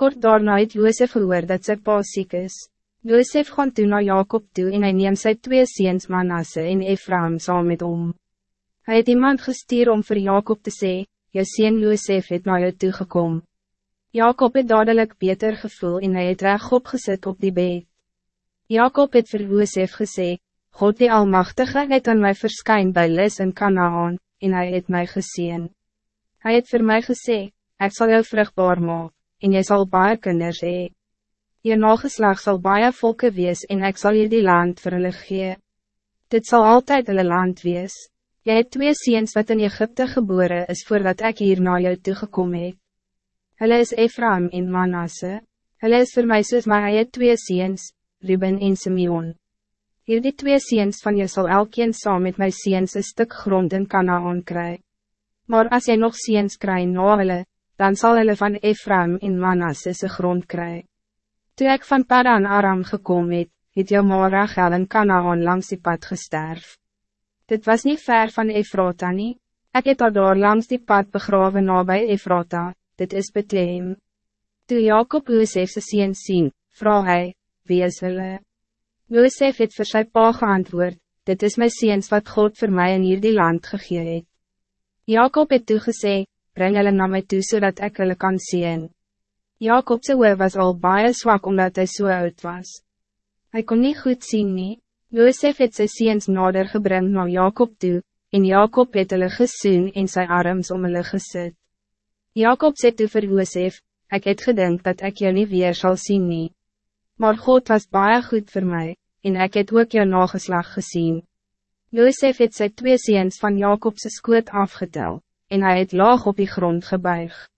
Kort daarna het Josef gehoor dat sy pa ziek is. Josef gaan toe naar Jacob toe en hy neem sy twee seens Manasse en Ephraim saam met om. Hij het iemand gestuur om voor Jacob te zeggen, jou sien Josef het naar jou toegekom. Jacob het dadelijk beter gevoel en hy het reg opgesit op die bed. Jacob het vir Josef gesê, God die Almachtige het aan mij verskyn by Lis in Kanaan, en hij het mij gezien. Hij het voor mij gesê, ik zal jou vruchtbaar maken, en jy zal baie kinders hee. Je nageslag zal baie volke wees en ik zal je die land vir hulle gee. Dit zal altijd hulle land wees. Jy het twee seens wat in Egypte geboren is voordat ik hier naar jou toegekomen het. Hulle is Ephraim en Manasse. Hulle is voor mij soos hy het twee seens, Ruben en Simeon. Hierdie twee seens van je zal elkeen saam met my seens een stuk grond in Kanaan kry. Maar als jy nog seens kry na hulle, dan zal hulle van Ephraim en Manasse se grond kry. Toe ek van Padan Aram gekom het, het jou ma Rachel in Kanaan langs die pad gesterf. Dit was niet ver van Efrata nie, ek het al daar langs die pad begraven nabij Efrata, dit is Bethlehem. Toe Jacob Josefse seens sien, vraag hy, wie is hulle? Josef het vir sy pa geantwoord, dit is my seens wat God voor mij in hierdie land gegee het. Jacob het toegesê, breng hulle na my toe zodat ik hulle kan zien. Jacob se was al baie zwak omdat hij zo so oud was. Hij kon niet goed zien nie. Josef het sy seens nader gebring na Jacob toe, en Jacob het hulle gesoen en sy arms om hulle gesit. Jacob sê toe vir Josef, ek het gedink dat ik jou niet weer zal zien nie. Maar God was baie goed voor mij en ik het ook jou nageslag gezien. Josef het sy twee seens van Jacobse skoot afgetel, en hij het laag op die grond gebuig.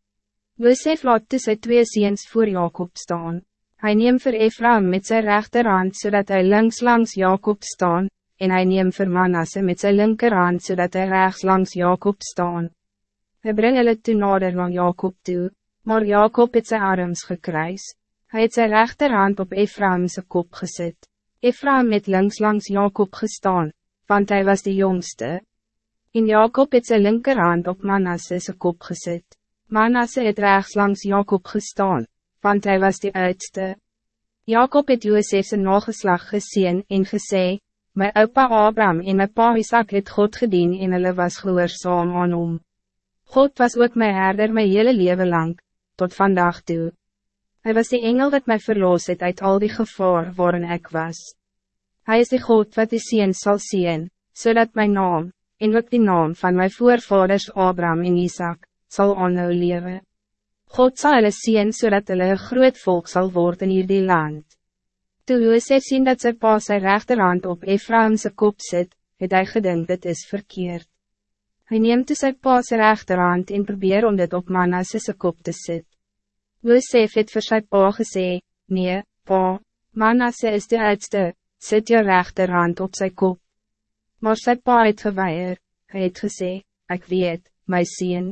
Josef laat sy twee seens voor Jacob staan. Hij neem voor Ephraim met zijn rechterhand zodat hij links langs Jacob staan, en hij neem voor Manasse met zijn linkerhand zodat hij rechts langs Jacob staan. Hij brengt hulle toe nader van Jacob toe, maar Jacob het sy arms gekruis. Hij het sy rechterhand op Ephraimse kop gezet. Ephraim het links langs Jacob gestaan, want hij was de jongste. In Jacob het sy linkerhand op Manasse's kop gezet. Manasse het rechts langs Jacob gestaan, want hij was de oudste. Jacob het Josef's nageslag gezien en gesê, My opa Abraham en my pa Isaac het God gedien en hulle was gehoorzaam aan hom. God was ook my herder my hele leven lang, tot vandaag toe. Hij was de engel dat mij verloos het uit al die gevaar waarin ik was. Hij is de God wat die zien zal zien, zodat mijn naam, en ook die naam van mijn voorvaders Abraham en Isaac, zal aanhou leven. God zal hulle zien zodat hulle een groot volk zal worden in die land. Toe Josef sien dat sy pa sy rechterhand op Ephraimse kop zit, het hy gedink dit is verkeerd. Hij neemt dus sy pa sy rechterhand en probeer om dit op Manasse kop te zetten. Josef het vir sy pa gesê, nee, pa, Manasse is de oudste, sit je rechterhand op zijn kop. Maar sy pa het geweier, hy het gesê, ek weet, my sien.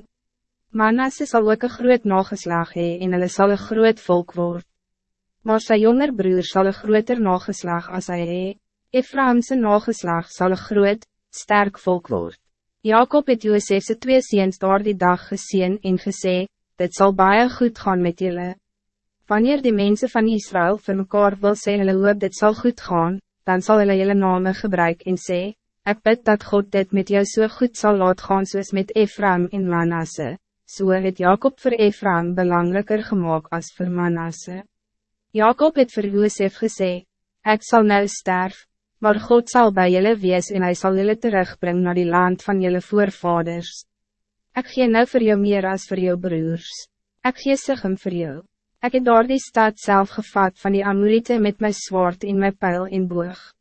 Manasse sal ook een groot nageslag hee en hulle sal een groot volk word. Maar sy jonger broer zal een groter nageslag als hy hee. Ephraimse nageslag zal een groot, sterk volk word. Jacob het Josefse twee seens daar die dag gezien en gesê, dit zal baie goed gaan met jullie. Wanneer die mensen van Israël voor mekaar wil sê hulle hoop dit zal goed gaan, dan zal hulle jullie name gebruik en sê, ek bid dat God dit met jou so goed zal laat gaan soos met Ephraim en Manasse, so het Jacob voor Ephraim belangrijker gemaakt als voor Manasse. Jacob het voor Josef gesê, ik zal nou sterf, maar God zal bij jullie wees en hij zal jullie terugbrengen naar die land van jullie voorvaders. Ik gee nou voor jou meer als voor jou broers. Ik gee Sichem voor jou. Ik heb door die stad zelf gevat van die Amorite met mijn zwaard in mijn pijl in boog.